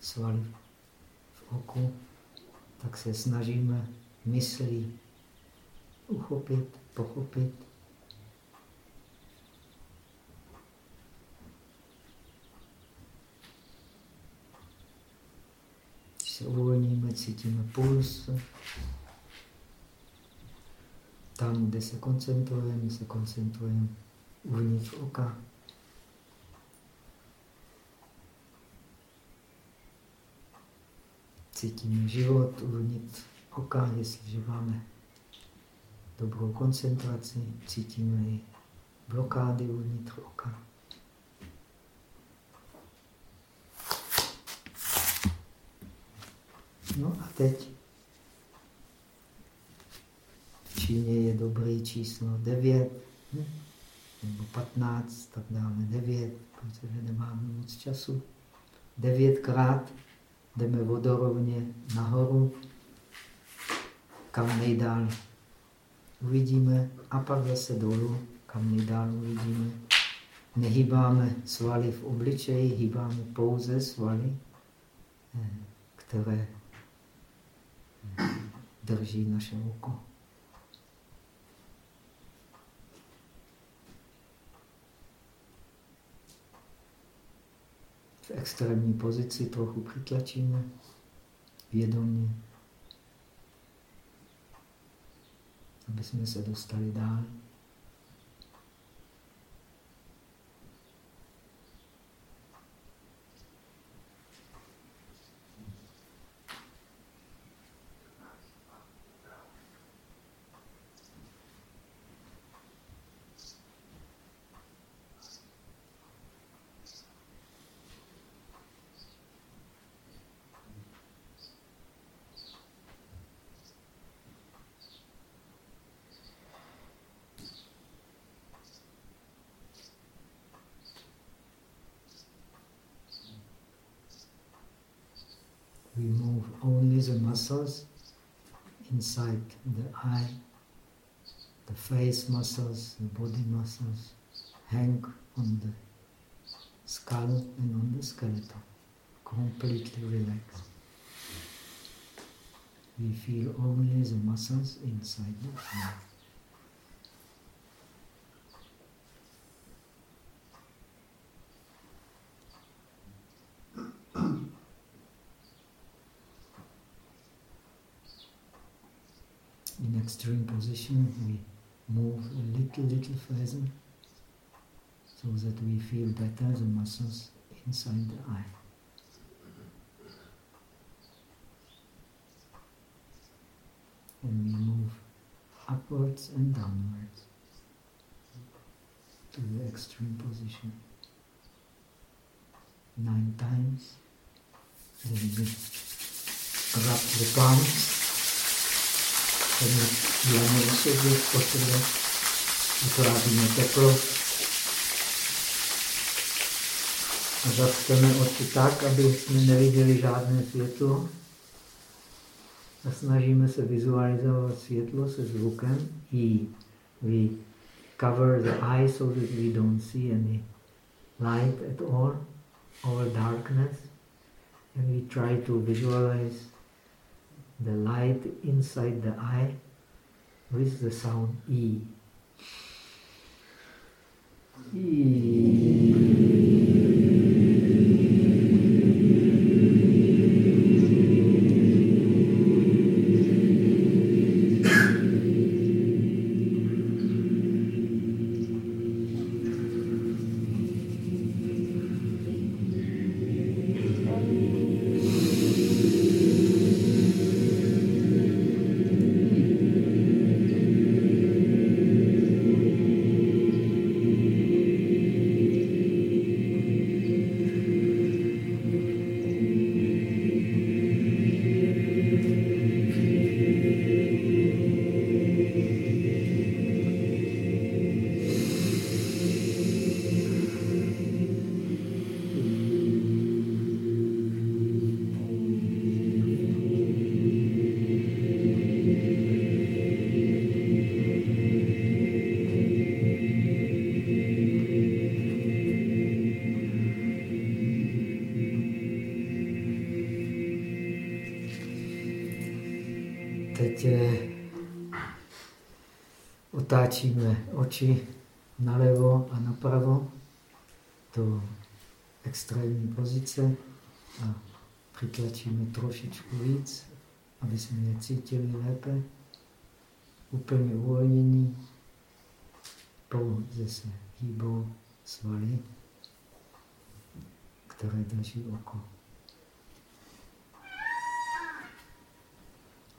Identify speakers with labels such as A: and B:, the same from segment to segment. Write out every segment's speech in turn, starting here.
A: svaly v oku, tak se snažíme myslí uchopit, pochopit. Když se uvolníme, cítíme puls. Tam, kde se koncentrujeme, se koncentrujeme uvnitř oka. Cítíme život uvnitř oka, jestliže máme dobrou koncentraci, cítíme i blokády uvnitř oka. No a teď v Číně je dobrý číslo 9 hm? nebo 15, tak dáme 9, protože nemáme moc času. Devětkrát jdeme vodorovně nahoru, kam nejdál uvidíme a pak zase dolů, kam nejdál uvidíme. Nehýbáme svaly v obličeji, hýbáme pouze svaly, eh, které eh, drží naše oko. Extrémní pozici trochu přitlačíme vědomě. aby jsme se dostali dál. Muscles inside the eye, the face muscles, the body muscles hang on the skull and on the skeleton, completely relaxed. We feel only the muscles inside the eye. in extreme position, we move a little, little further so that we feel better the muscles inside the eye. And we move upwards and downwards to the extreme position. Nine times. Then we rub the palms děláme na sobě, po sebe, vytváříme teplo. A zaspeme oči tak, aby jsme neviděli žádné světlo. A snažíme se vizualizovat světlo se zvukem. I we cover the eye so that we don't see any light at all, or darkness, and we try to visualize the light inside the eye with the sound E. E. otáčíme oči nalevo a napravo do extrémní pozice a přitlačíme trošičku víc, aby jsme je cítili lépe. Úplně uvolnění, pouze se hýbou svaly, které drží oko.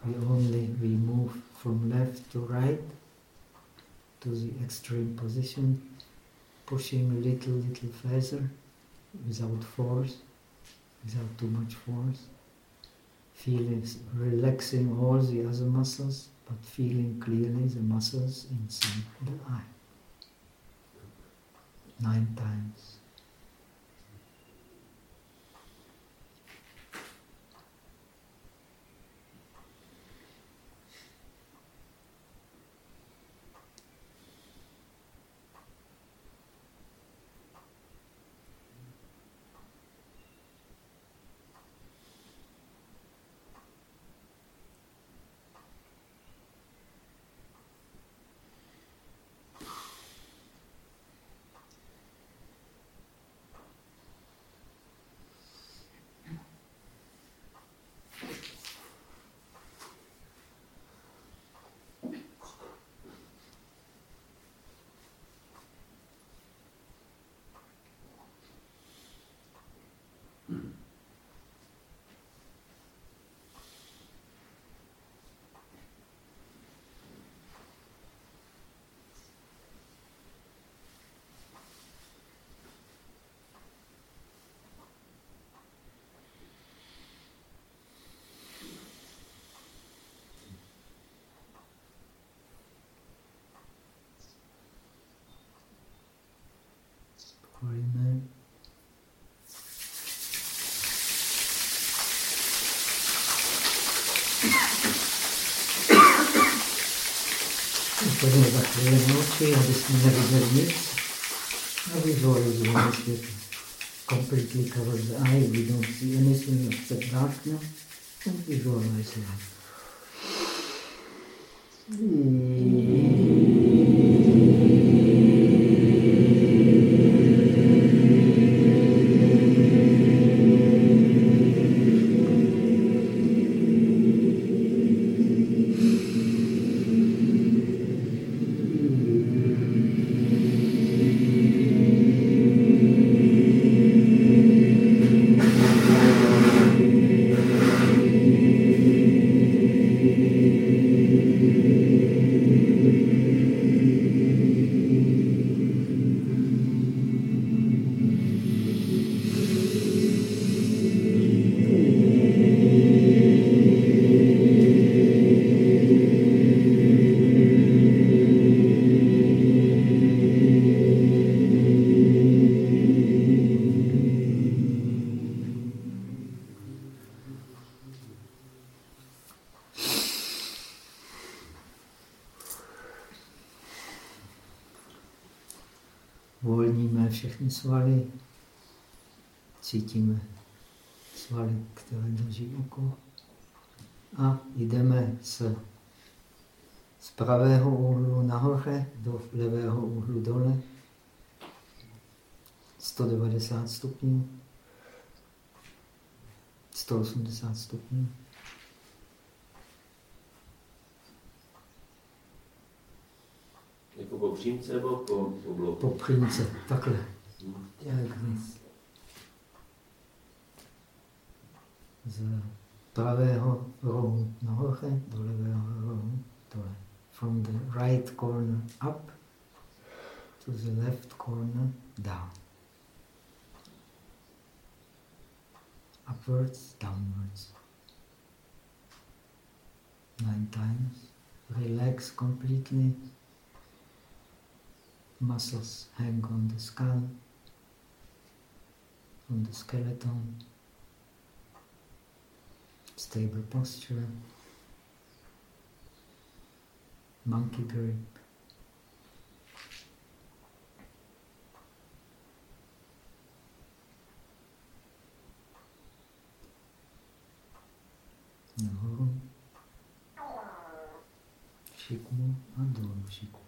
A: We only we move from left to right to the extreme position, pushing a little, little further without force, without too much force. Feeling, relaxing all the other muscles, but feeling clearly the muscles inside the eye. Nine times. Pojďme. Úplně zakryjeme oči, aby jsme neviděli nic. A vizualizujeme svět. Completely cover the eye, we don't see anything except darkness. And it. Uvolníme všechny svaly, cítíme svaly, které drží oko a jdeme z, z pravého úhlu nahoře do levého úhlu dole. 190 stupňů, 180 stupňů.
B: Jako po přímce nebo po, bloku?
A: Po přímce, takhle. Hmm. Z pravého rohu nahoře do levého rohu dole. From the right corner up to the left corner down. Upwards, downwards. Nine times. Relax completely muscles hang on the skull, on the skeleton, stable posture, monkey grip. Nahoru. šikmu a dolů šikmu.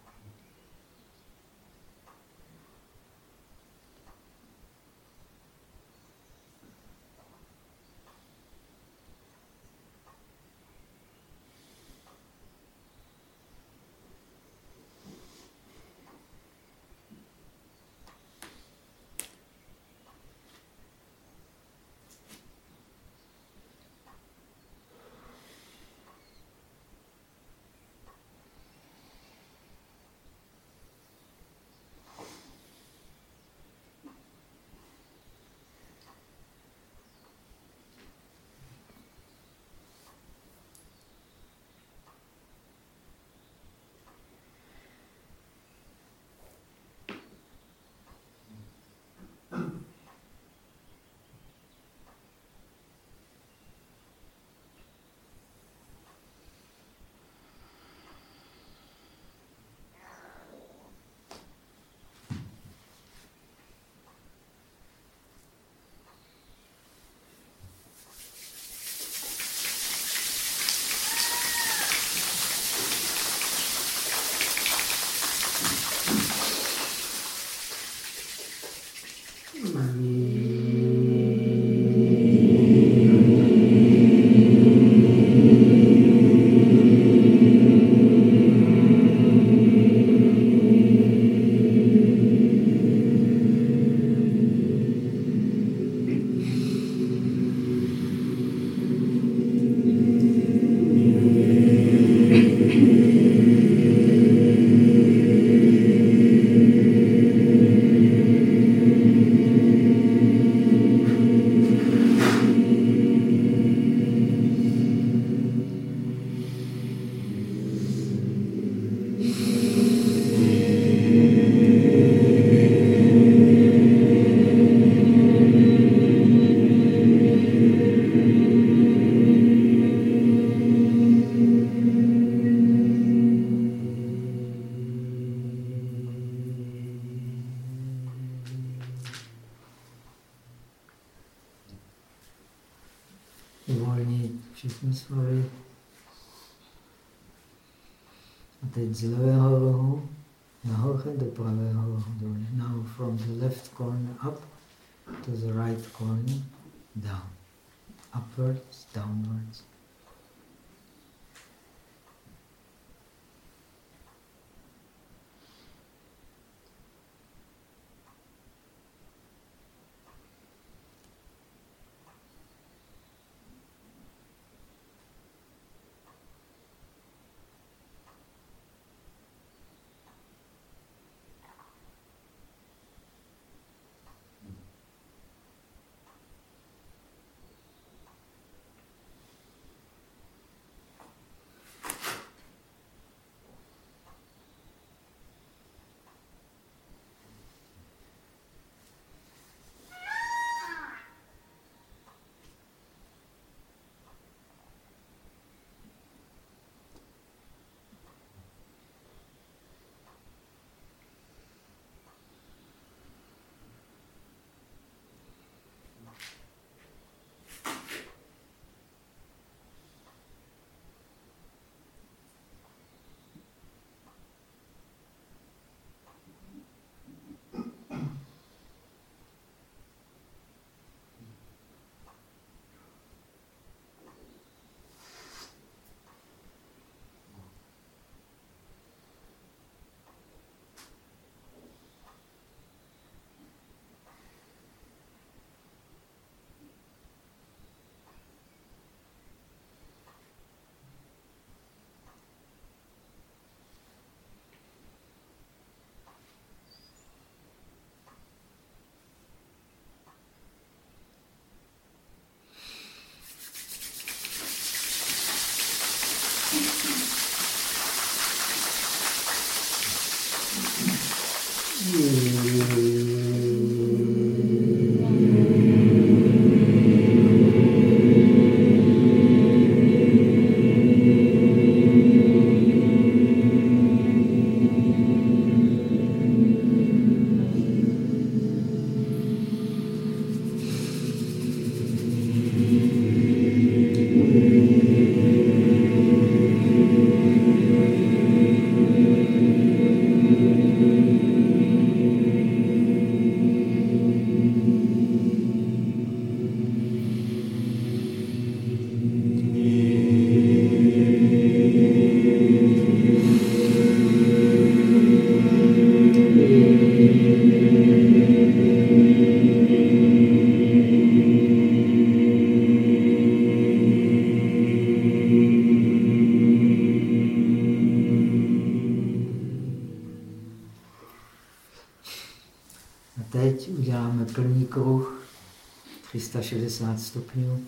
A: 360 stupňů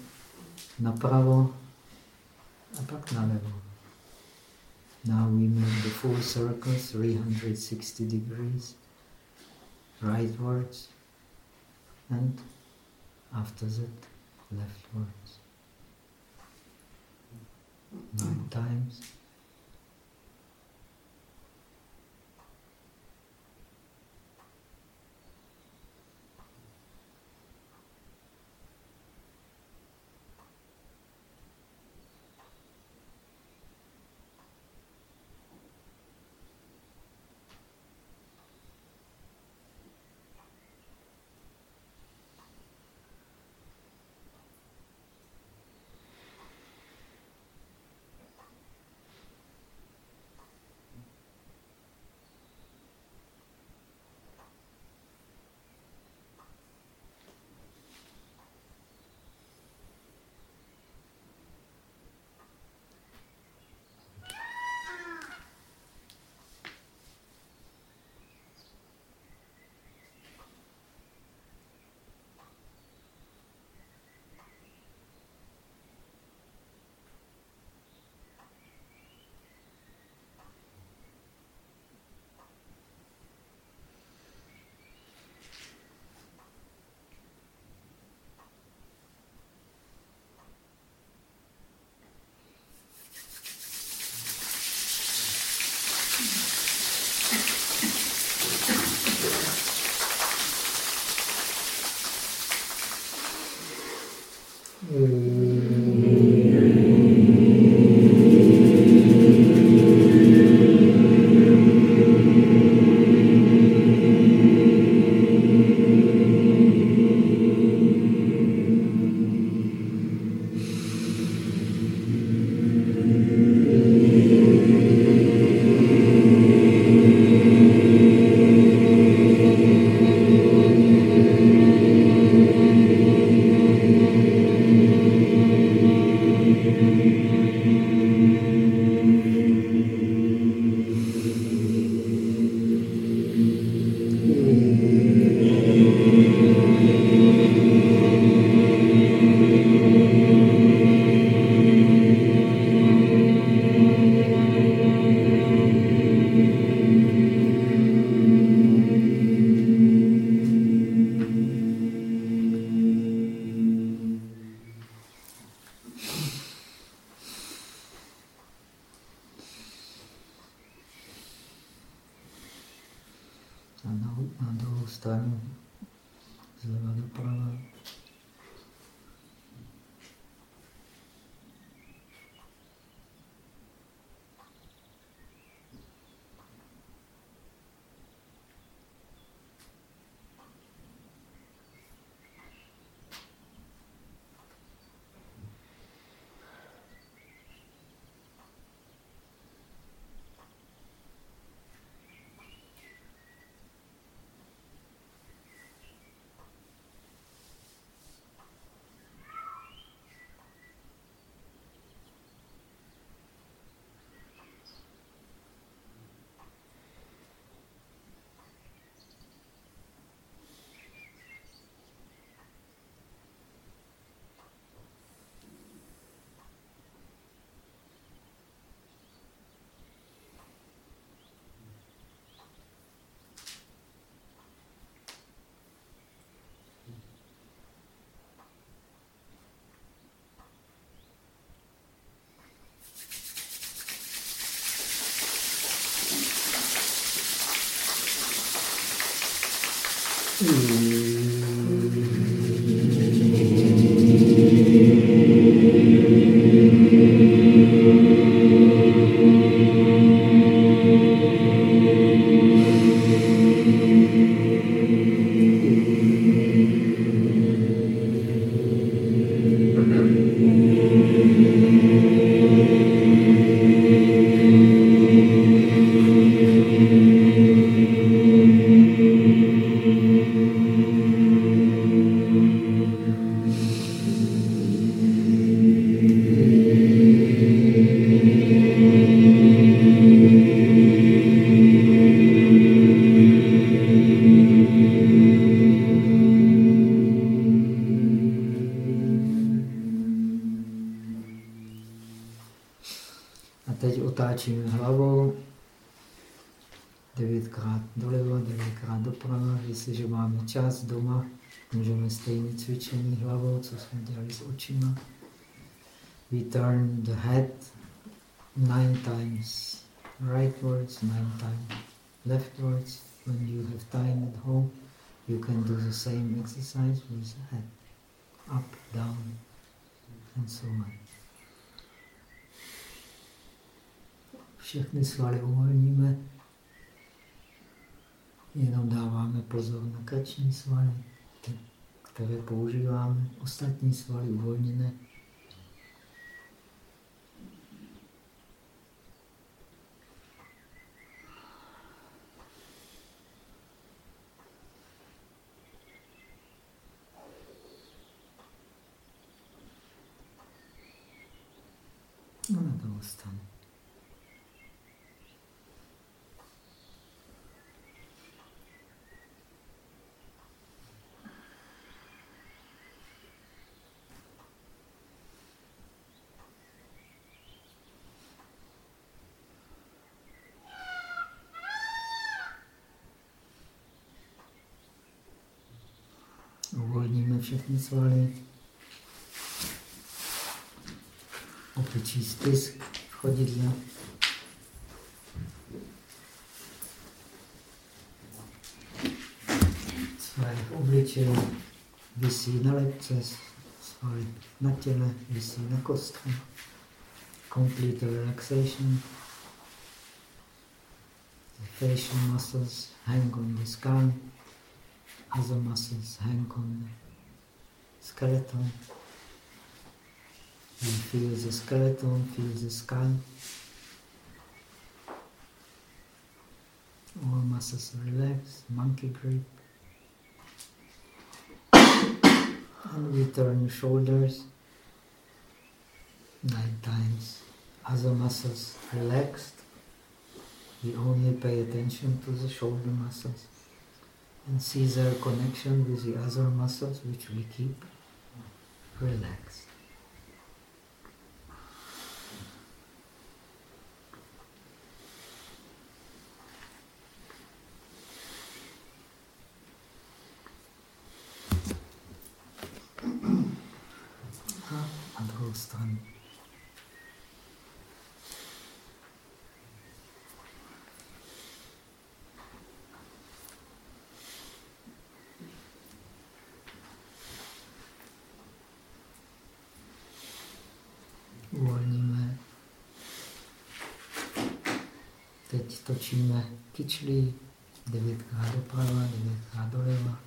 A: napravo a pak nalevo. Now we make the full circle, 360 degrees, rightwards, and after that, leftwards. Nine times. Turn the head nine times rightwards, nine times leftwards. When you have time at home, you can do the same exercise with the head up, down, and so on. Všechny svaly uvolníme, jenom dáváme pozor na krční svaly, které používáme, ostatní svaly uvolněné No na druhou stranu. Uvolníme všechny svaly. Opičí stisk v chodidle. Svaly v obličeji vysí na lepce, svaly na těle vysí na kostce. Complete relaxation. The facial muscles hang on the skull. Other muscles hang on the skeleton. And feel the skeleton, feel the skull. All muscles relax, monkey grip. and we turn shoulders nine times. Other muscles relaxed. We only pay attention to the shoulder muscles and see their connection with the other muscles which we keep relaxed. Teď točíme kyčlí, devětkrát doprava, devětkrát doleva.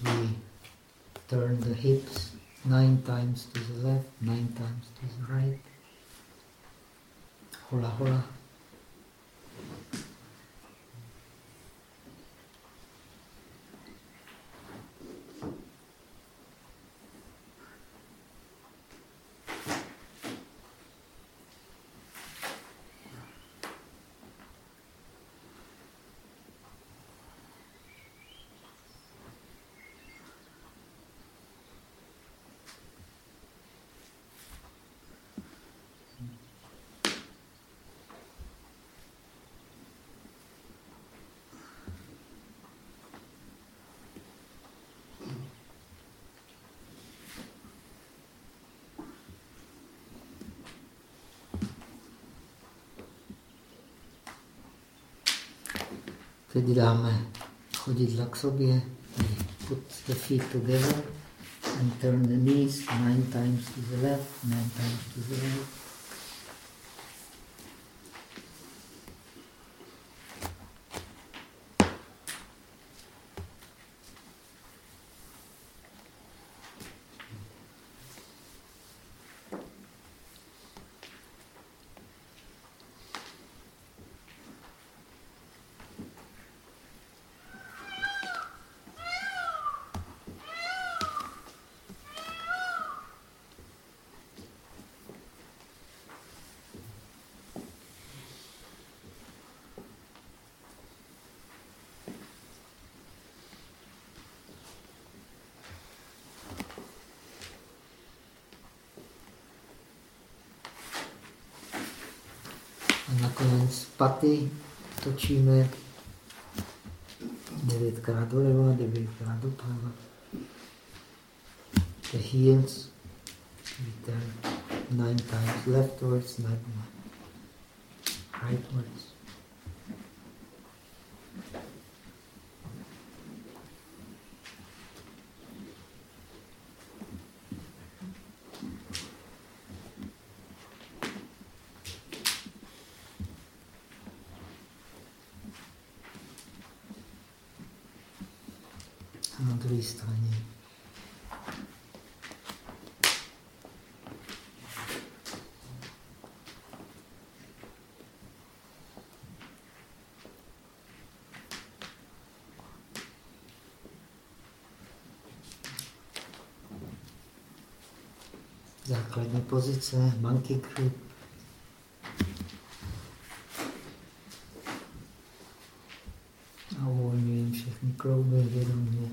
A: We turn the hips nine times to the left, nine times to the right. Hola, hola. Teď dáme chodidla k sobě. Put the feet together and turn the knees nine times to the left, nine times to the right. A nakonec paty točíme devětkrát doleva, devětkrát doprava. The heels, we turn nine times leftwards, nine rightwards. na druhé straně. Základní pozice, monkey grip. A uvolňujeme všechny klouby vědomě.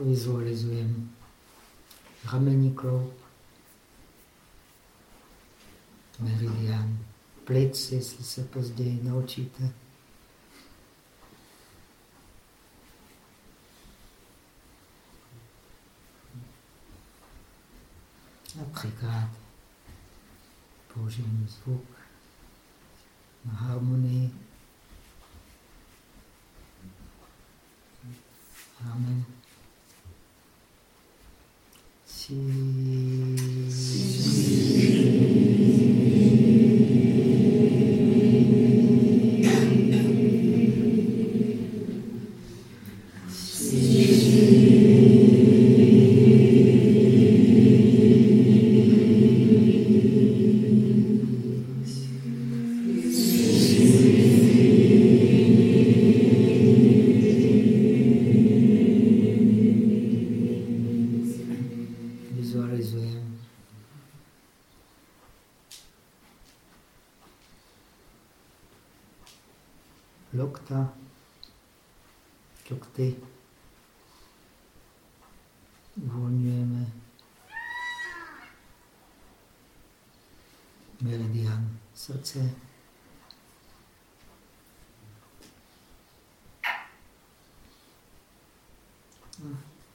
A: Vizualizujeme ramení kloub, meridian plic, jestli se později naučíte. Třikrát použijeme zvuk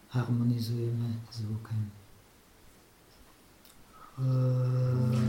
A: Harmonizujeme zvukem. Vizualizujeme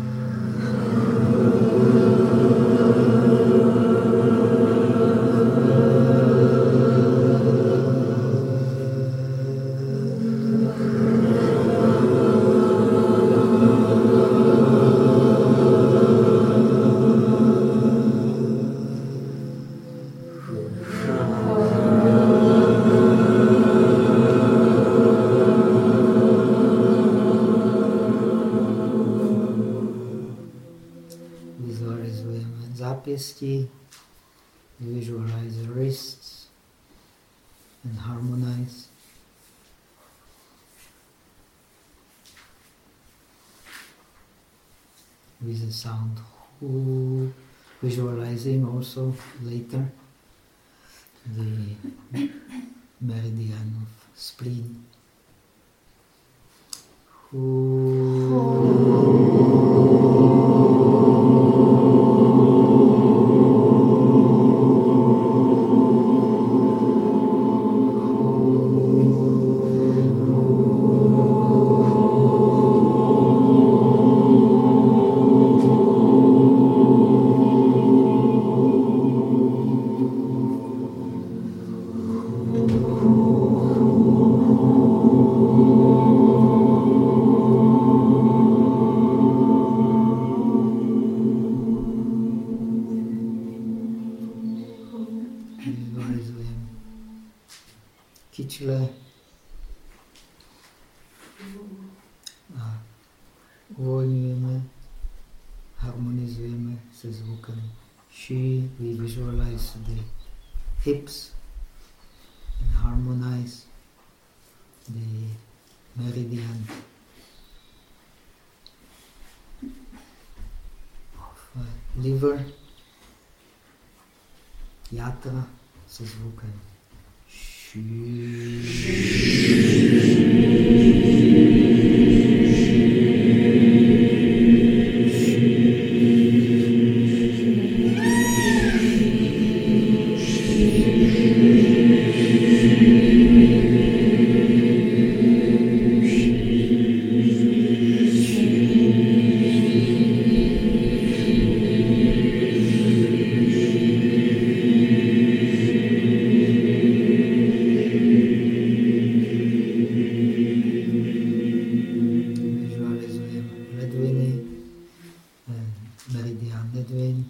A: ledvin,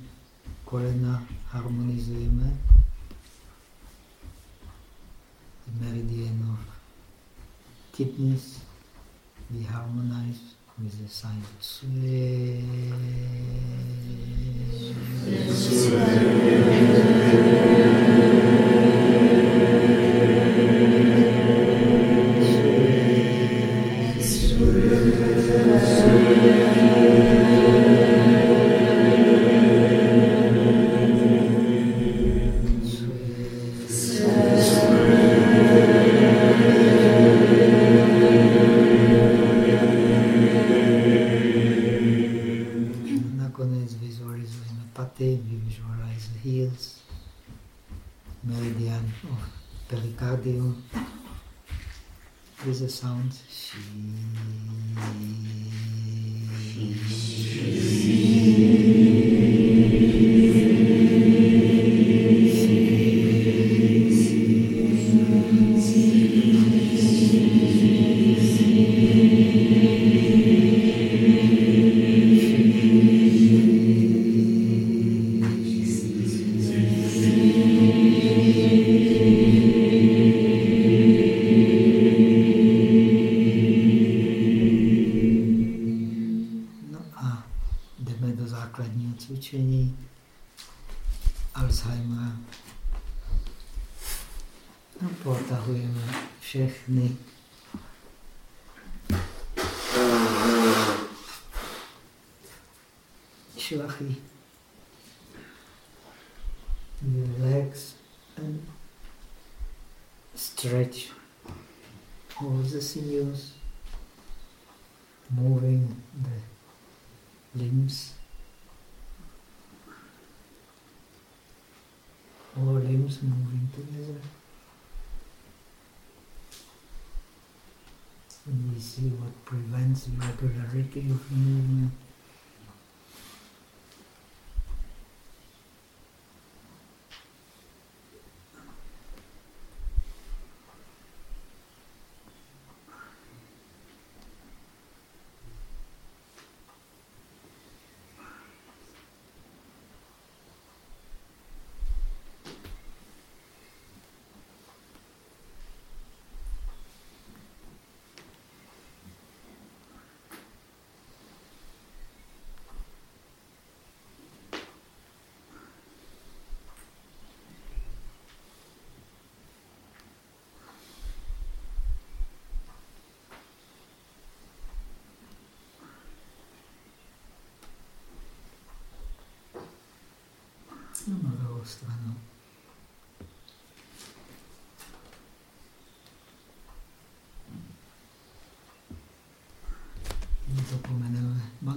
A: kolena harmonizujeme. Meridian kidneys, we harmonize with the sign Swe. Nakonec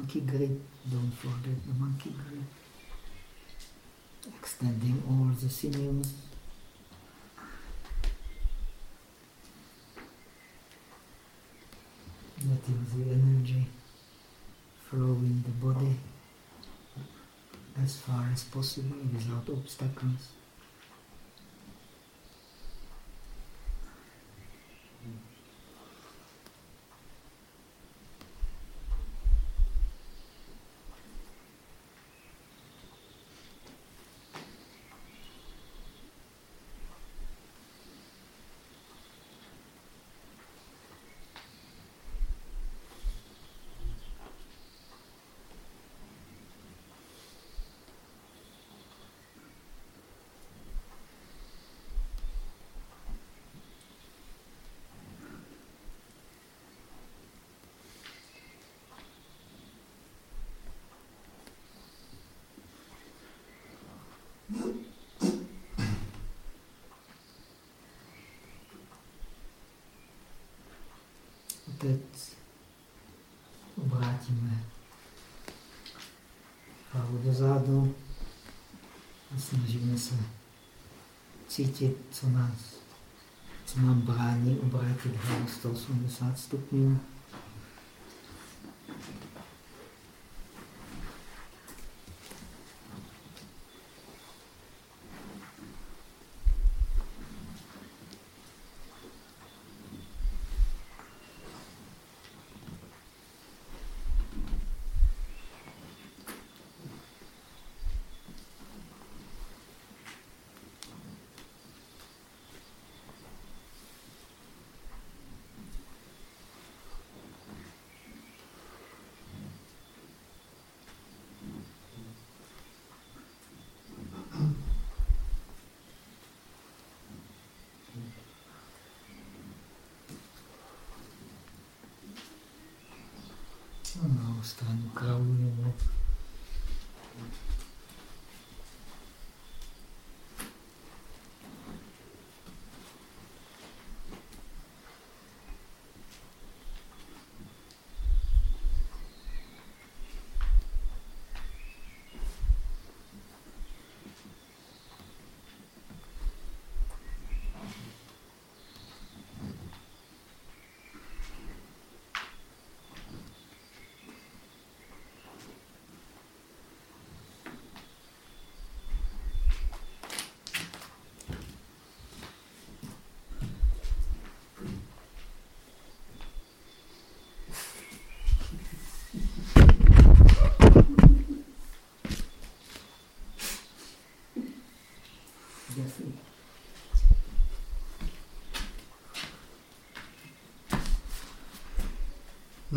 A: monkey grip. Don't forget the monkey grip. Extending all the sinews. Letting the energy flow in the body as far as possible without obstacles. Teď obrátíme hlavu dozadu a snažíme se cítit, co nás, co nám brání obrátit hlavu 180 stupňů.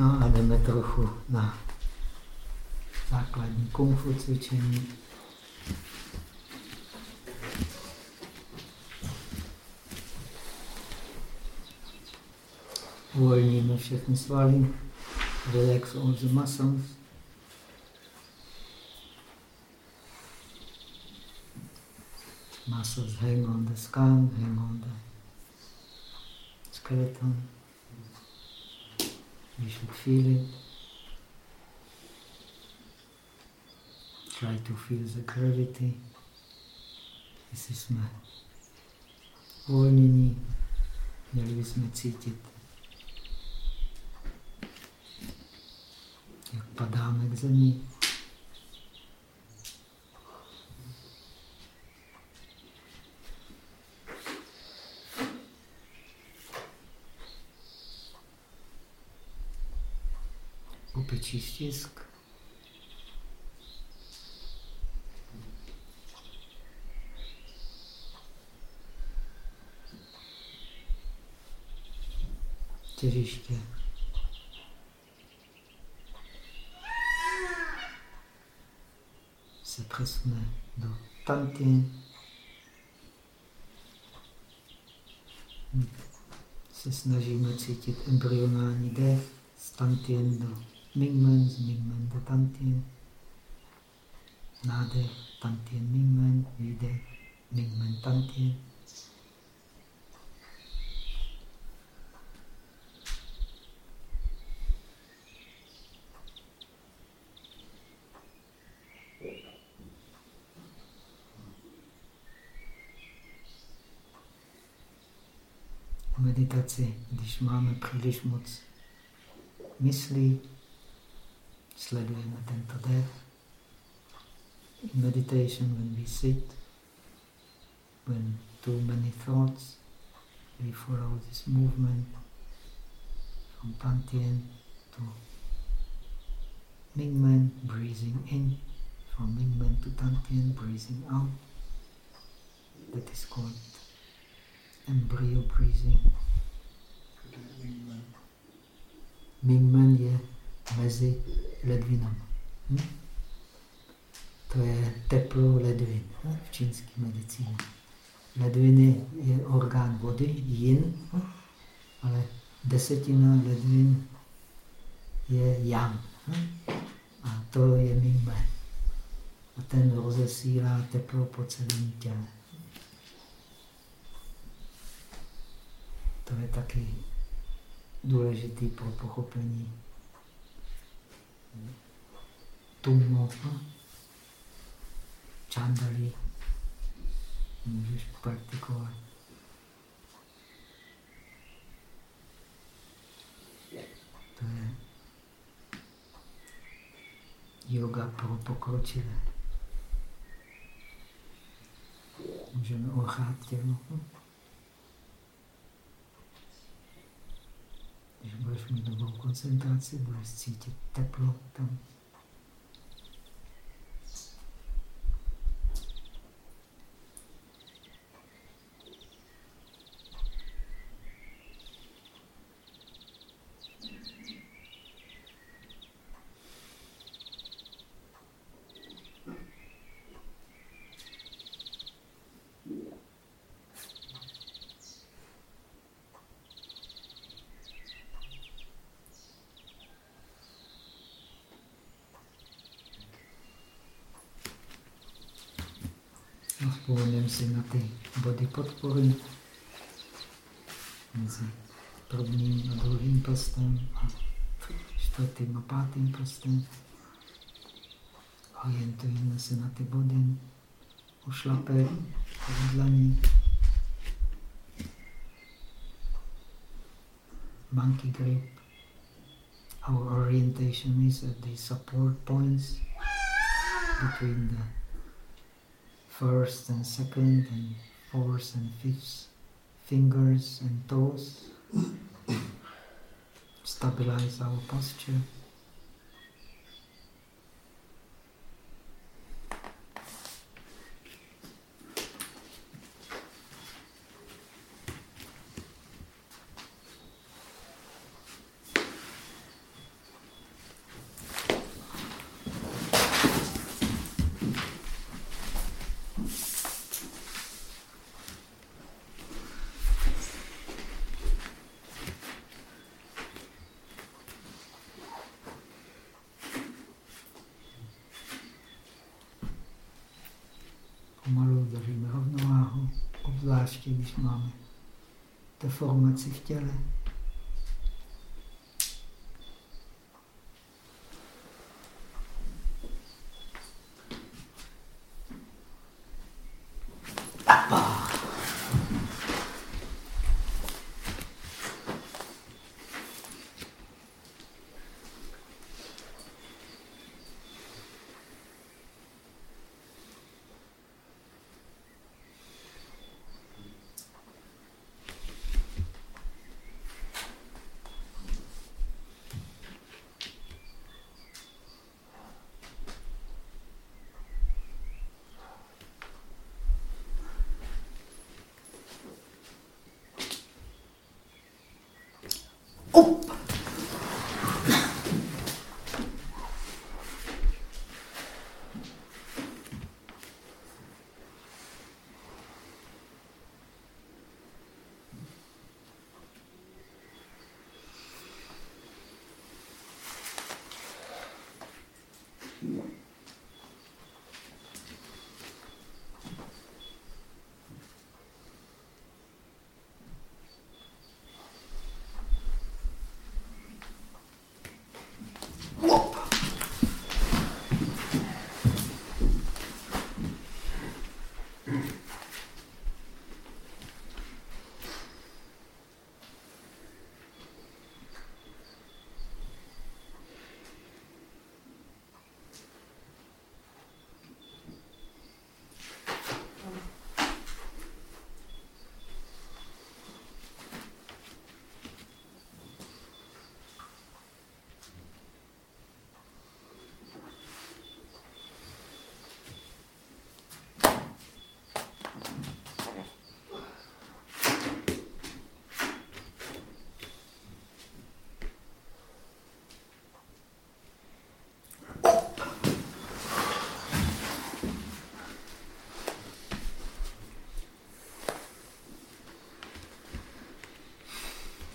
A: No a jdeme trochu na základní kung fu cvičení. Uvolníme všechny svaly. Relax all the muscles. Muscles hang on the skull, hang on the skeleton. Feel it. Try to feel the gravity. Jestli jsme uvolnění, měli bychom cítit, jak padáme k zemi. Opičí stisk. Těžiště. Se přesune do tanty. Se snažíme cítit embryonální dech z tantien do Mingmen, Mingmen do Tantien. Nádech, Tantien, Mingmen, výdech, Mingmen, Tantien. meditaci, když máme příliš moc myslí, sledujeme tento dech. In meditation, when we sit, when too many thoughts, we follow this movement from Tantien to Mingmen, breathing in, from Mingmen to Tantien, breathing out. That is called embryo breathing. Mingmen je mezi ledvinama. Hm? To je teplo ledvin hm? v čínské medicíně. Ledviny je orgán vody, yin, hm? ale desetina ledvin je yang. Hm? A to je mingme. A ten rozesílá teplo po celém těle. To je taky důležitý pro pochopení tumo, čandalí. Můžeš praktikovat. To je yoga pro pokročilé. Můžeme ochrát tělo. Když budeš mít dobrou koncentraci, budeš cítit teplo tam. Si na ty body podpory mezi prvním a druhým prstem a čtvrtým a pátým prstem. Orientujeme se na ty body u šlapek, u dlaní. Monkey grip. Our orientation is at the support points between the first and second and fourth and fifth fingers and toes. Stabilize our posture. Když máme deformaci v těle. 痛。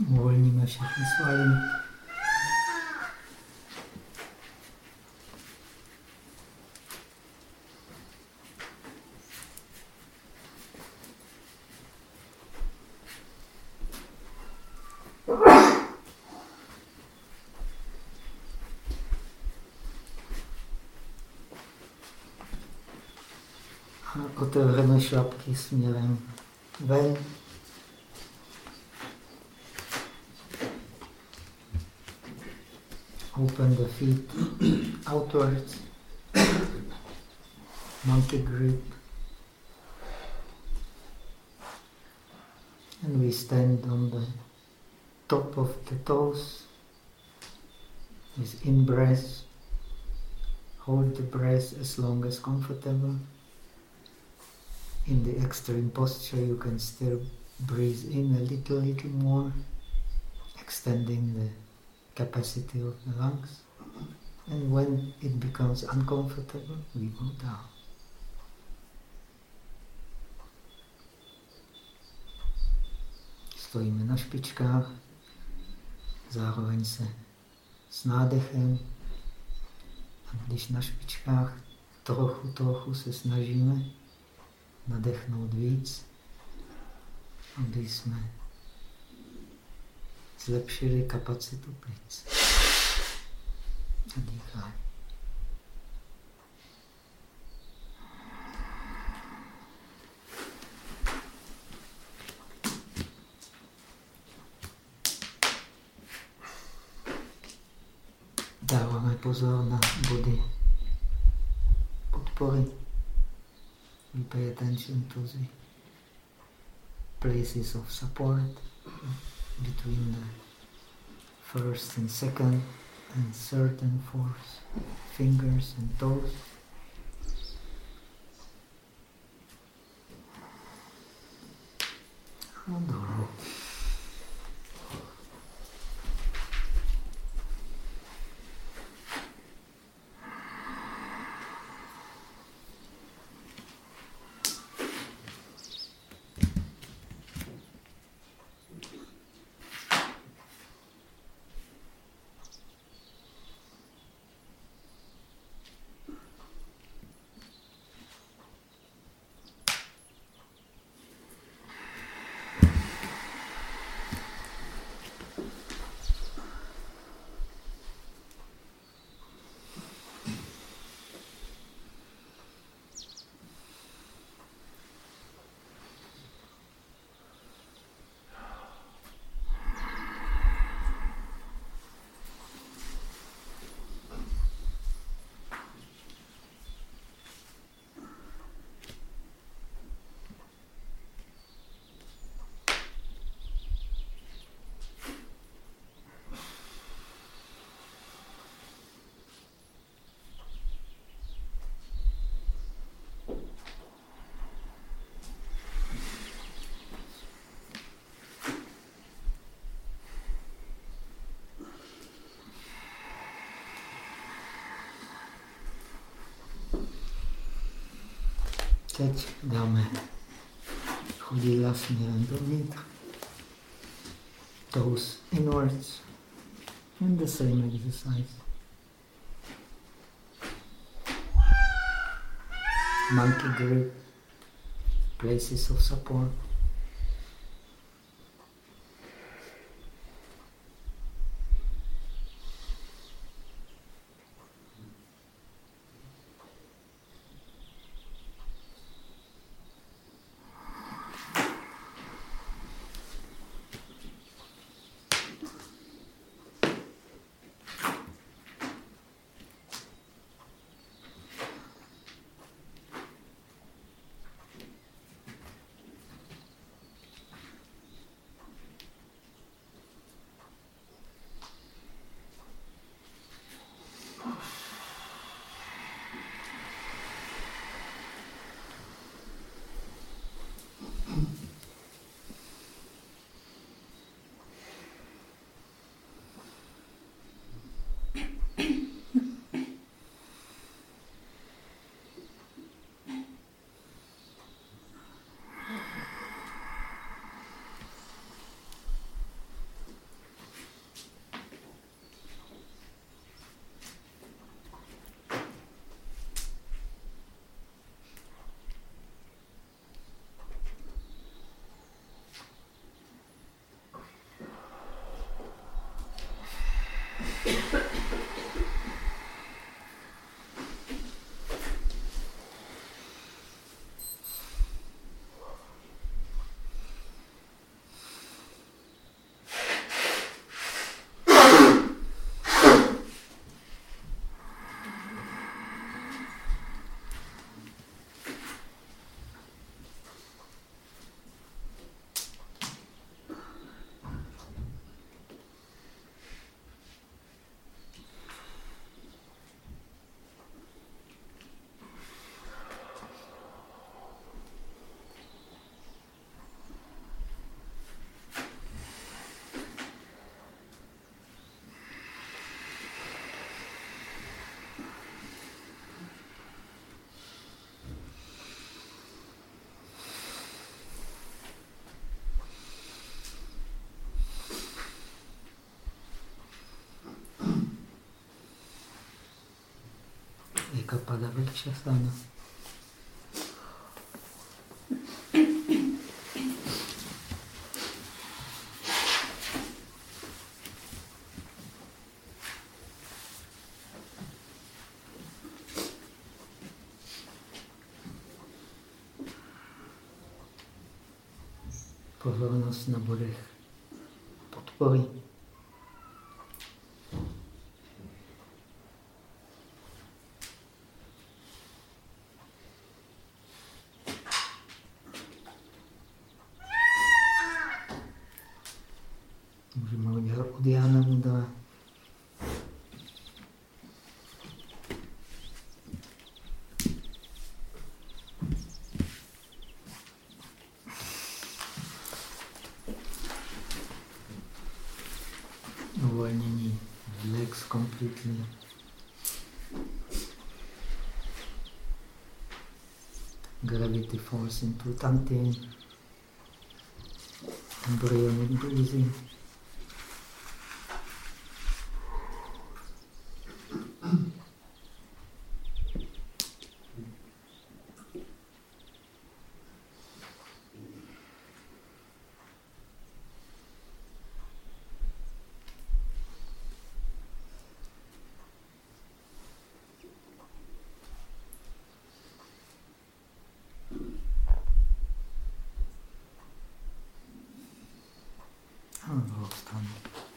A: uwolnimy všechny svaly. otevřeme šlapky směrem ven. Open the feet outwards. Monkey grip. And we stand on the top of the toes with in breath. Hold the breath as long as comfortable. In the extreme posture, you can still breathe in a little, little more, extending the capacity of the lungs. And when it becomes uncomfortable, we go down. Stojíme na špičkách, zároveň se s nádechem a když na špičkách trochu, trochu se snažíme nadechnout víc, aby jsme zlepšili kapacitu plic. A dýchání. Dáváme pozor na body podpory. We pay attention to the places of support between the first and second and third and fourth fingers and toes. Adoro. Teď dáme chodidla směrem dovnitř, toes inwards, and the same exercise. Monkey grip, places of support. Ekapada Vrkšasana. Pozornost na bodech podpory. Můžeme udělat od Jana Mudra. Uvolnění legs completely. Gravity falls into Tantin. Embryonic breathing. Ano, stanu.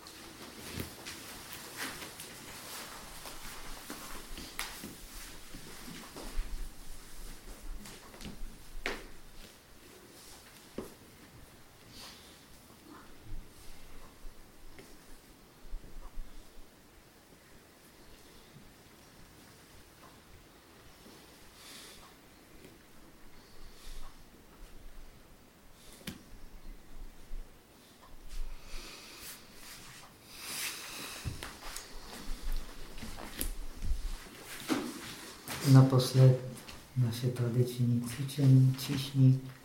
A: Naposled naše tradiční cvičení, čišník.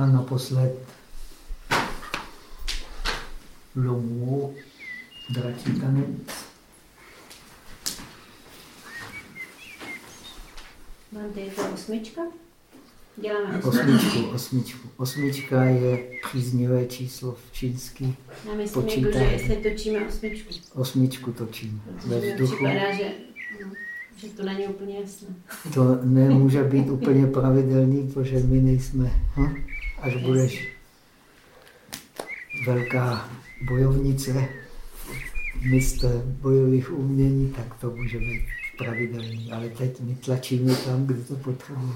A: A naposled Walk, dračí tanec.
C: Bante, je to osmička? Děláme
A: osmičku. Osmičku, osmička je příznivé číslo v čínský
C: Já myslím, jako, že jestli točíme osmičku.
A: Osmičku točíme.
C: Ve vzduchu. Připadá, že, no, že to není úplně jasné.
A: To nemůže být úplně pravidelný, protože my nejsme. Hm? Až budeš velká bojovnice, mistr bojových umění, tak to může být pravidelný. Ale teď my tlačíme tam, kde to potřebujeme.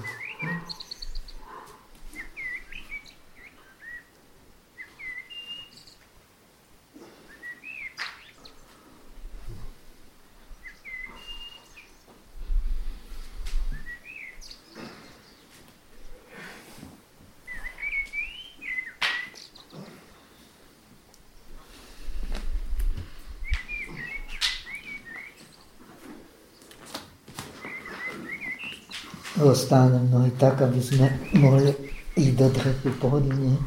A: Roztáhneme nohy tak, aby jsme mohli jít do dřepy pohodlně.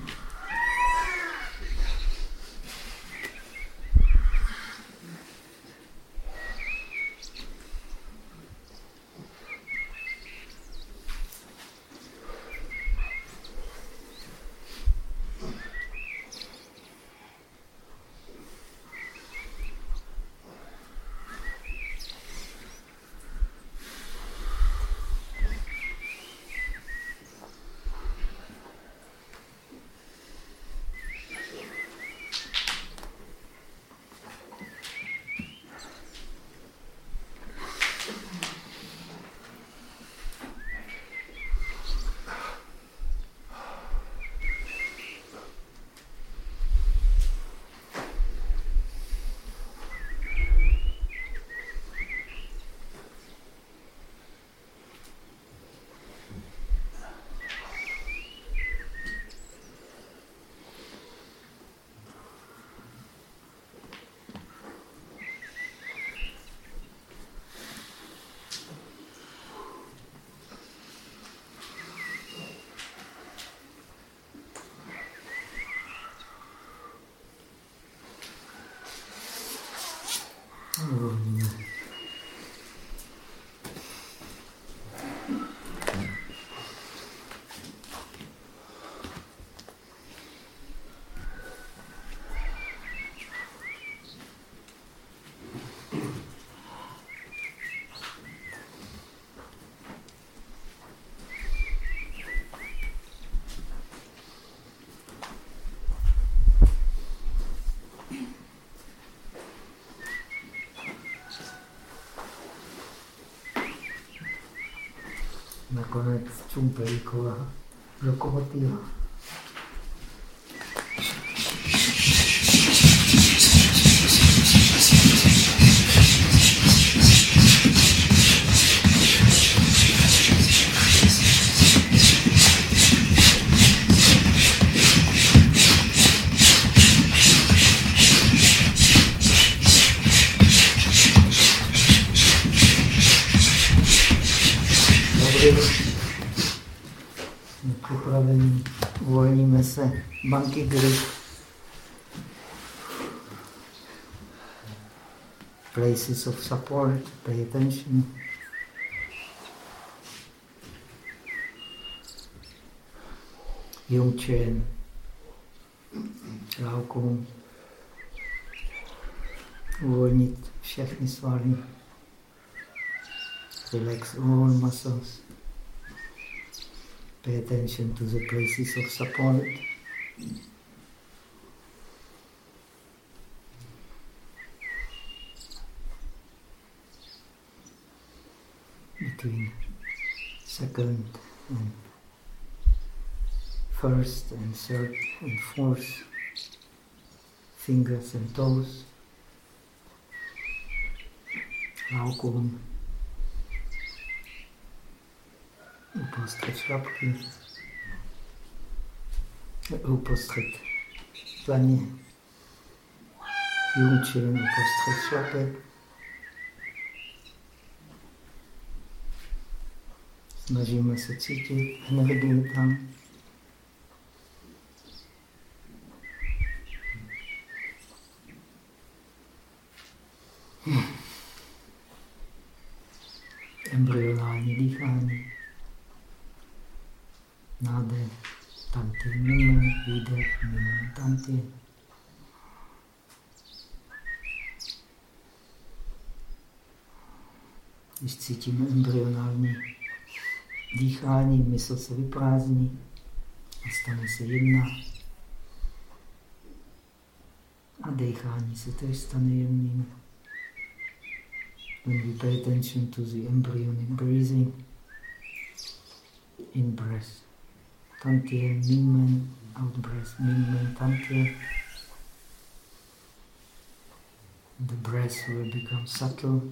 A: un vehículo locomotiva. Monkey grip. Places of support, pay attention. Yung Chen, Lao Kung, uvolnit všechny svaly, relax all muscles, pay attention to the places of support. Between second and first and third and fourth fingers and toes. Laukum. Uprostřed šlapky uprostřed dlaní. Jůčil uprostřed šlapek. Snažíme se cítit energii tam. Hmm. Embryonální dýchání. Nádech tanty, mimo, výdech, mimo, tanty. Když cítíme embryonální dýchání, mysl se vyprázdní a stane se jedna. A dýchání se tež stane jemným. When we pay attention to the embryonic breathing, in breath, tantye, mingmen, out breath, mingmen, tantye, the breath will become subtle,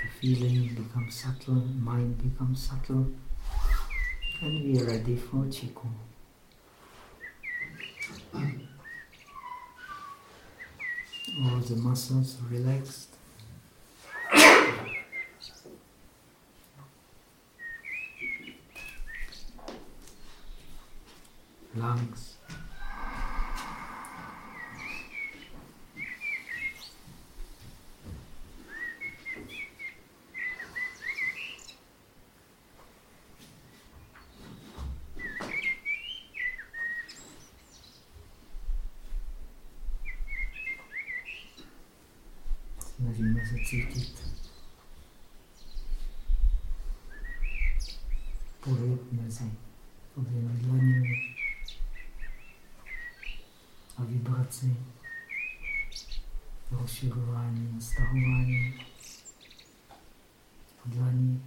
A: the feeling becomes subtle, mind becomes subtle, and we are ready for Qigong. All the muscles relaxed. Lungs. Snažíme se cítit pohyb mezi oběma dlaněmi a vibraci, rozširování a stahování dlaní.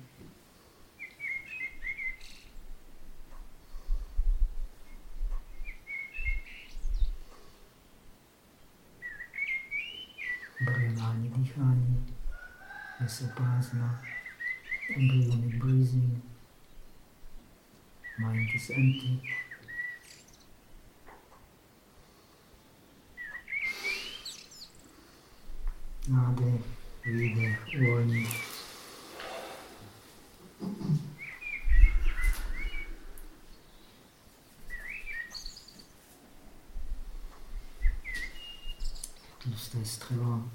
A: embryonální dýchání, mysl prázdná, embryonic breathing, mind is empty. Nádech, výdech, uvolní. Tlusté střevo.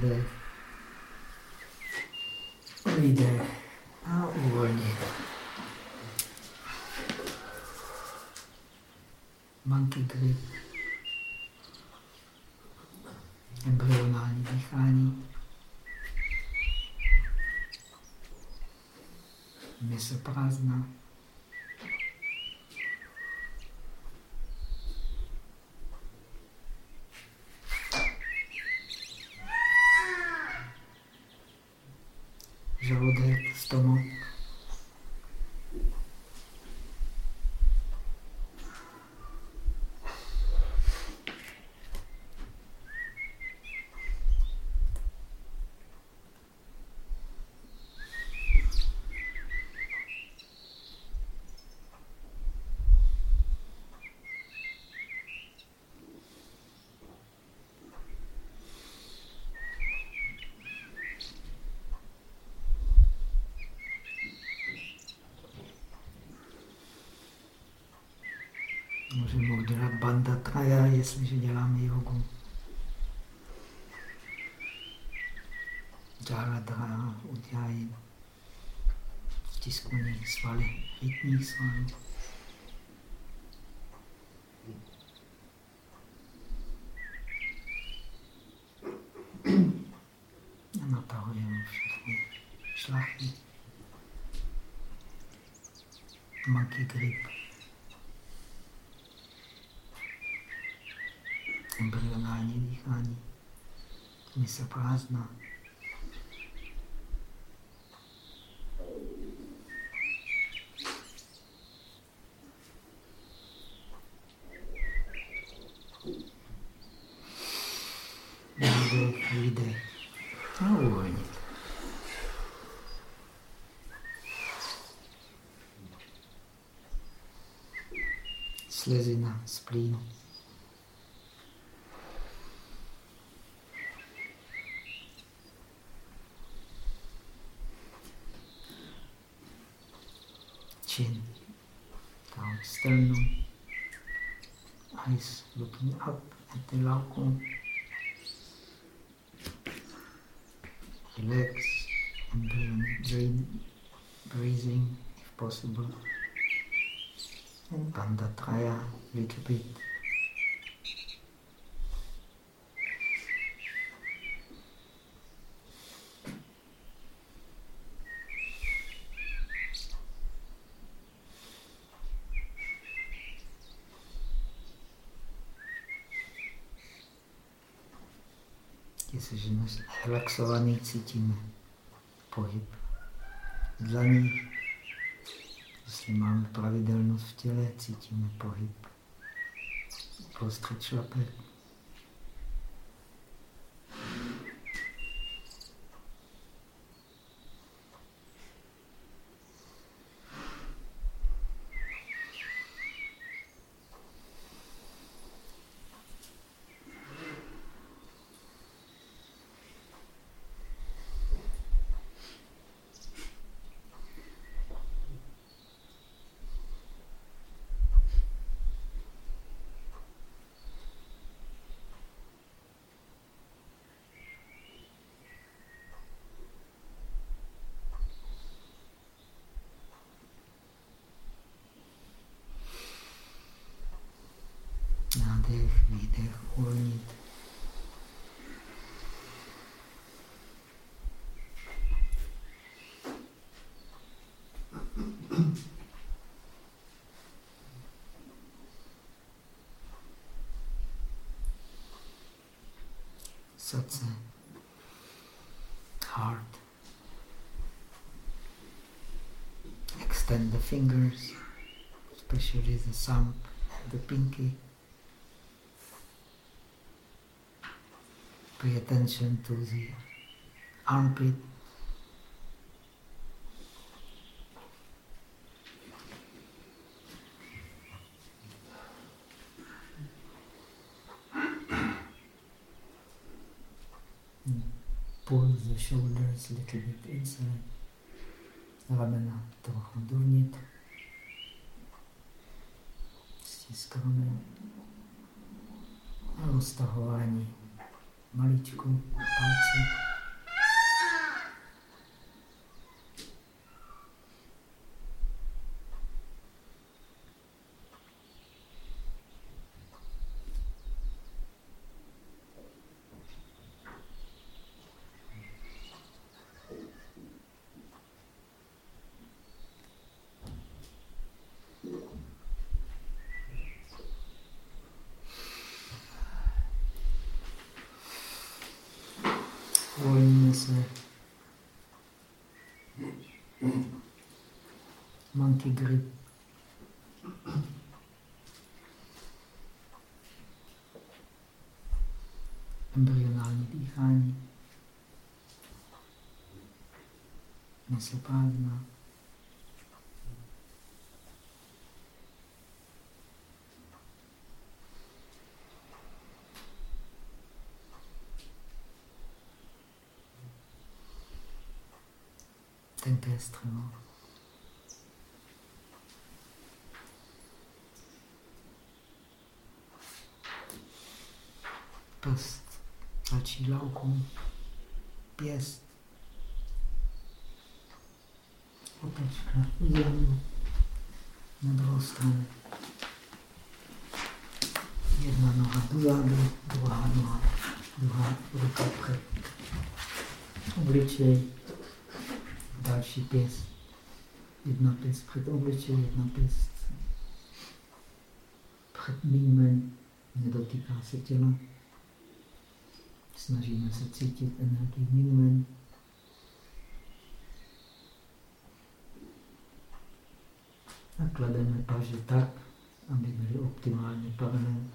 A: Nádech. Výdech. A uvolnit. Monkey grip. Embryonální dýchání. Mysl prázdná. žaludek, stomach. Můžeme traja, jestliže děláme jogu. Jaladra udělají stisknuté svaly, rytmých svalů. monkey grip. Embryonální dýchání. Mysl prázdná. Výdech, výdech. A uvolnit. Slezina z plínu. Chin down sternum. Eyes looking up at the laucum. Relax and then drain, breathing if possible. And Bandatraya a little bit. Jestliže relaxovaný, cítíme pohyb dlaní. Jestli máme pravidelnost v těle, cítíme pohyb prostřed šlapek. Výdech, uvolnit. Srdce, heart. Extend the fingers, especially the thumb and the pinky. Pay attention to the armpit. Pull the shoulders a little bit inside. Ramena trochu dovnitř. Stiskáme. A roztahování maličko palce. Uvolníme se. Grip. Embryonální dýchání. Mysl prázdná. Tempestre. Prst. Tlačí lauku, pěst, otečka zadu, na druhou stranu. Jedna noha dozadu, druhá noha, druhá ruka před obličej. Další pěst. Jedna pěst před obličejem, jedna pěst před mýmem, nedotýká se těla. Snažíme se cítit energii mýmem. A klademe paže tak, aby byly optimálně paralelní.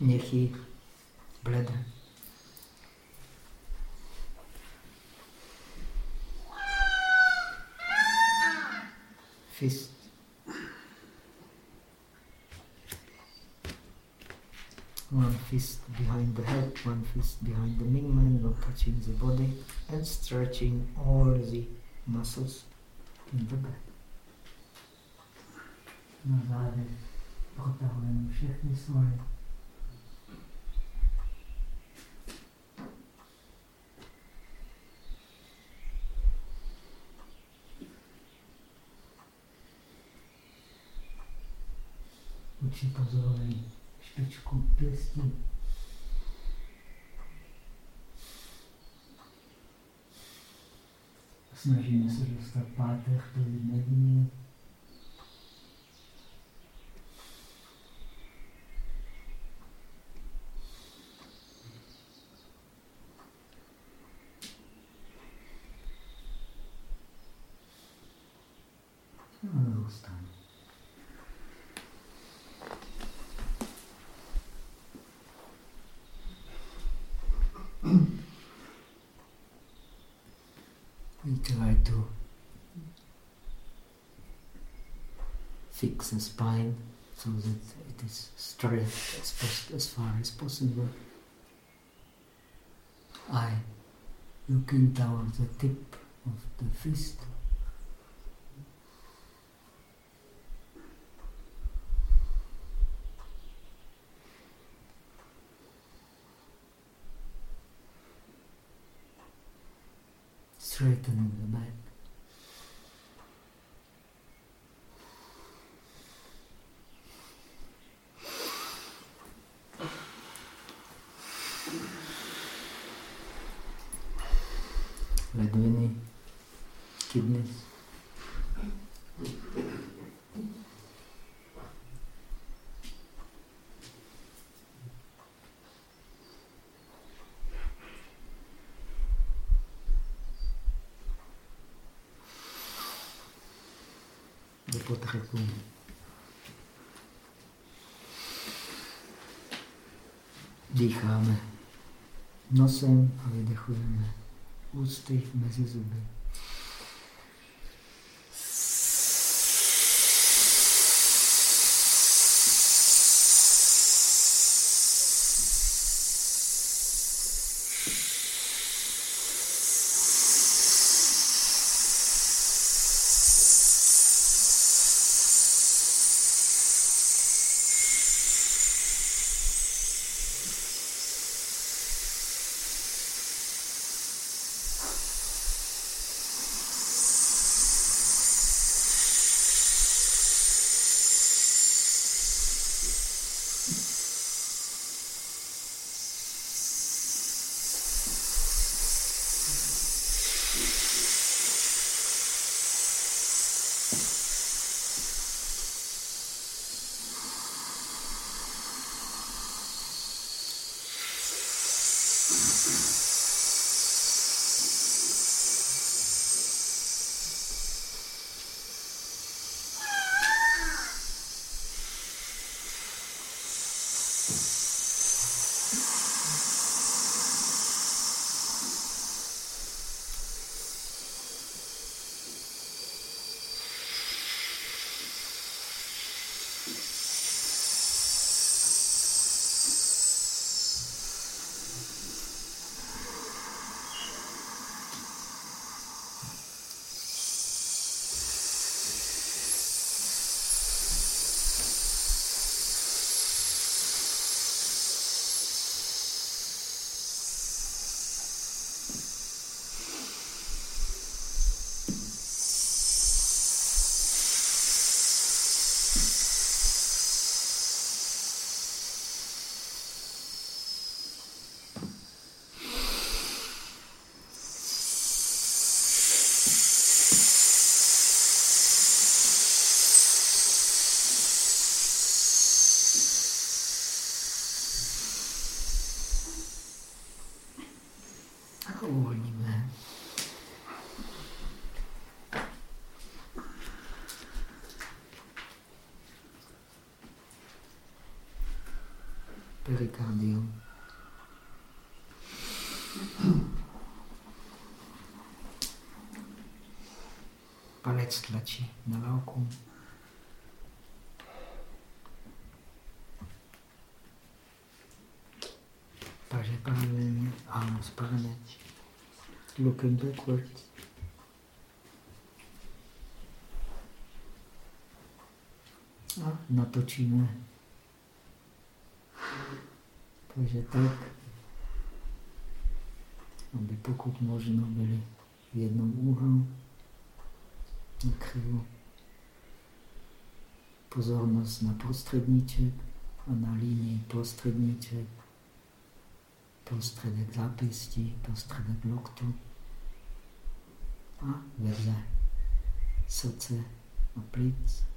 A: Měkký, bledé. Fist. One fist behind the head, one fist behind the Mingmen, not touching the body and stretching all the muscles in the back. Na závěr protahujeme všechny svaly. Oči pozorují špičku pěstí. Snažíme se dostat páteř do jedné fix the spine so that it is straight as, as far as possible. I looking towards the tip of the fist. Potřebu. Dýcháme nosem a vydechujeme ústy mezi zuby. Perikardium. Palec tlačí na válku. Paže paralelně, arms parallel. Looking backwards. A natočíme takže tak, aby pokud možno byli v jednom úhlu na křivu. Pozornost na prostředníček a na linii prostředníček, prostředek zápěstí, prostředek loktu a vedle srdce a plic.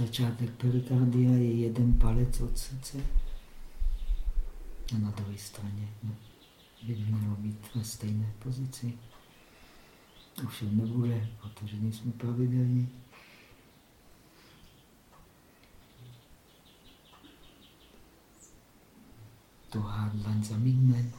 A: Začátek perikardia je jeden palec od srdce a na druhé straně no, by mělo být ve stejné pozici. Ovšem nebude, protože nejsme pravidelní. To hádlan zamígme.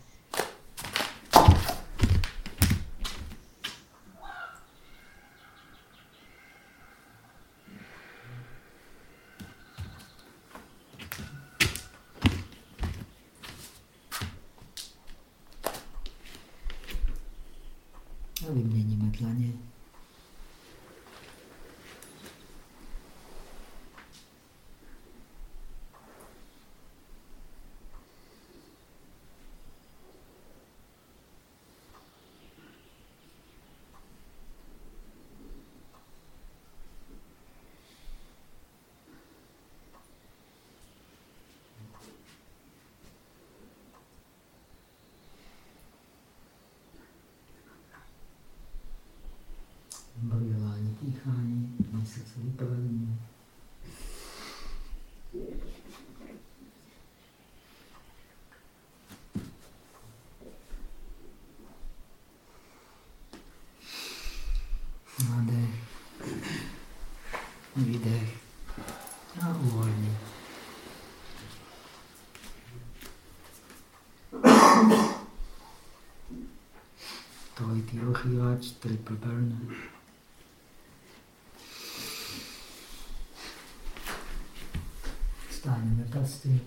A: Yogivac triple burner. Stáhneme prsty.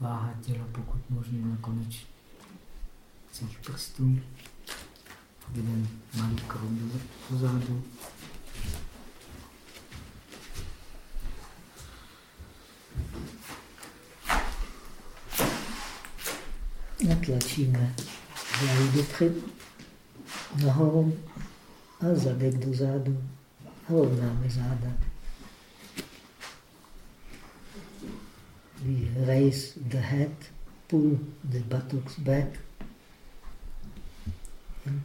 A: Váha těla pokud možno na konečcích prstů. Jeden malý krok dozadu. Natlačíme hlavu dopředu. nohou a zadek do zádu. Rovnáme záda. We raise the head, pull the buttocks back and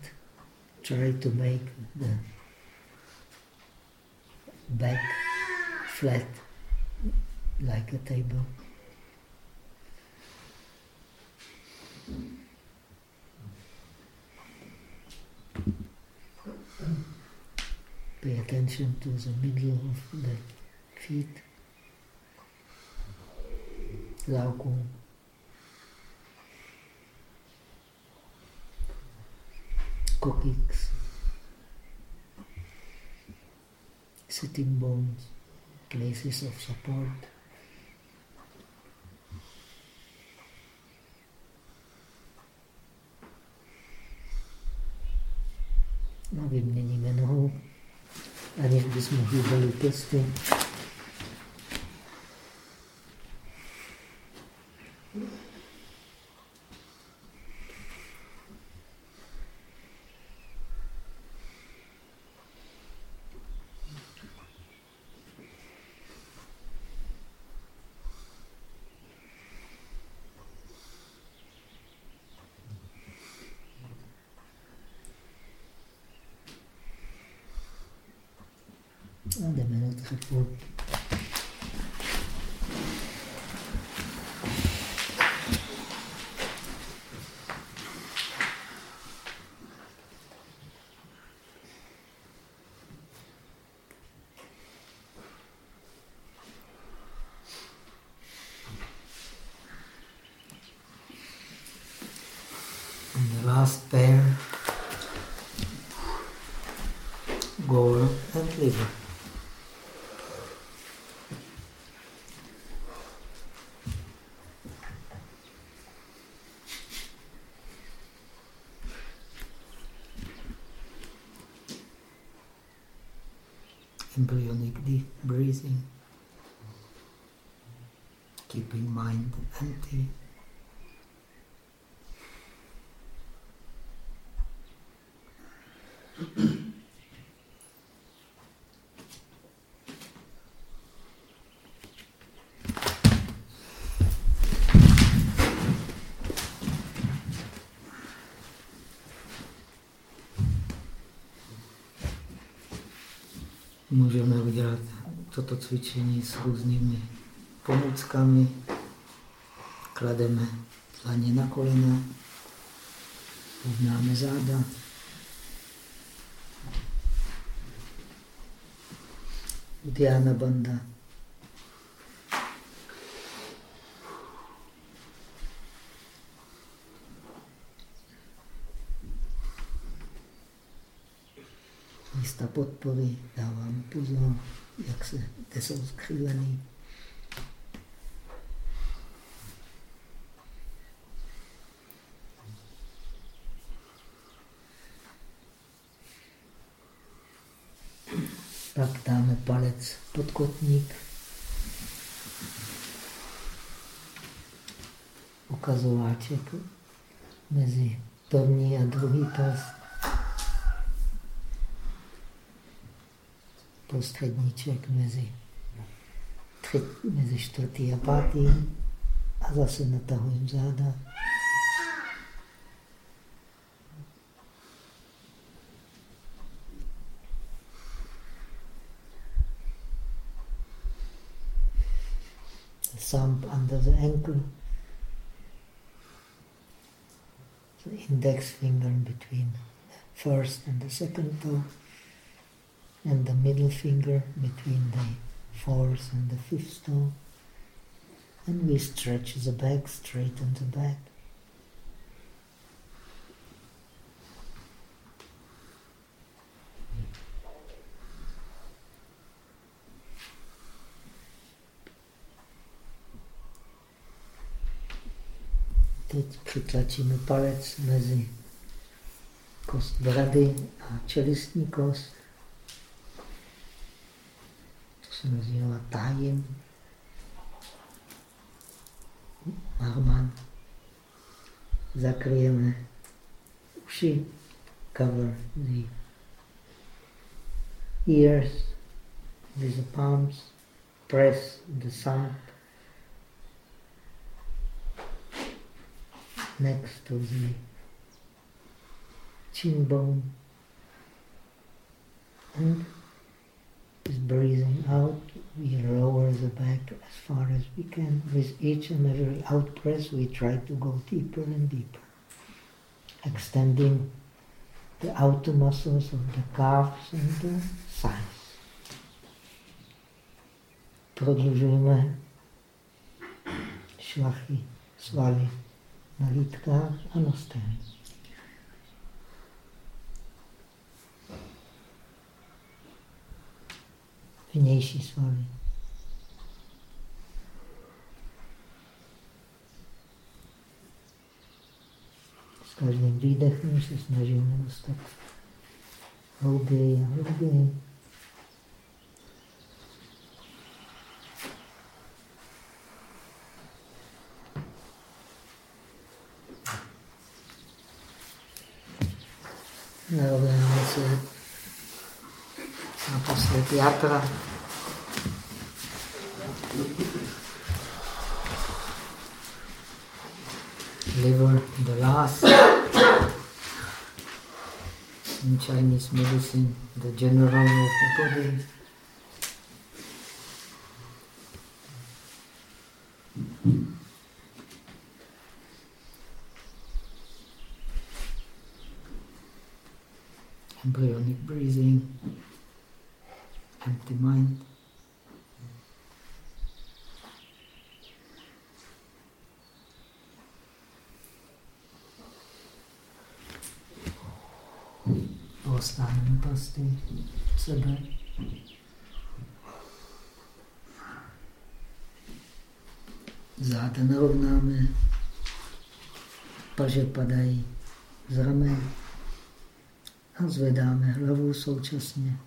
A: try to make the back flat like a table. Attention to the middle of the feet. Laukung. Coccyx. Sitting bones, places of support. No, nohu, bychom hýbali pěsty. Embryonic breathing, keeping mind empty. Udělat toto cvičení s různými pomůckami. Klademe dlaně na kolena, rovnáme záda. Dhyana banda. Místa podpory dávám pozor, jak se, kde jsou skřívený. Pak dáme palec pod kotník. Ukazováček mezi první a druhý prst. Prostředníček mezi, tři, mezi čtvrtý a pátý. A zase natahujeme záda. thumb under the ankle, the index finger between the first and the second toe, and the middle finger between the fourth and the fifth toe. And we stretch the back, straighten the back. Teď přitlačíme palec mezi kost brady a čelistní kost. Se nazývá tájem. Marman. Zakryjeme uši. Cover the ears. With the palms, press the thumb next to the chin bone. And is breathing out, we lower the back as far as we can. With each and every out press, we try to go deeper and deeper, extending the outer muscles of the calves and the thighs. Prodlužujeme šlachy, svaly na lítkách a na. Vnější svaly. S každým výdechem se snažíme dostat hlouběji a hlouběji. Narovnáme se naposled játra. Liver, the last. In Chinese medicine, the general of the body. embryonic breathing, empty mind. Prsty sebe. Záda narovnáme, paže padají z ramen a zvedáme hlavu současně.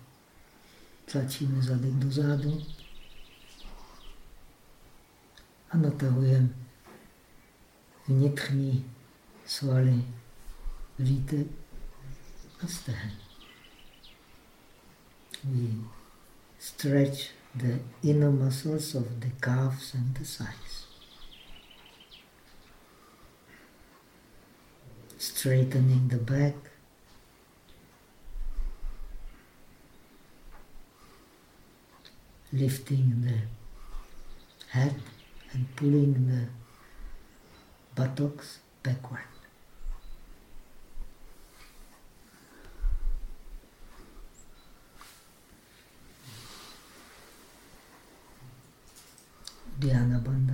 A: Tlačíme zadek do zádu a natahujeme vnitřní svaly lítek a stehen. We stretch the inner muscles of the calves and the thighs. Straightening the back lifting the head and pulling the buttocks backward. 迪安娜·邦达。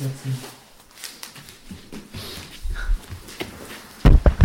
A: Gracias.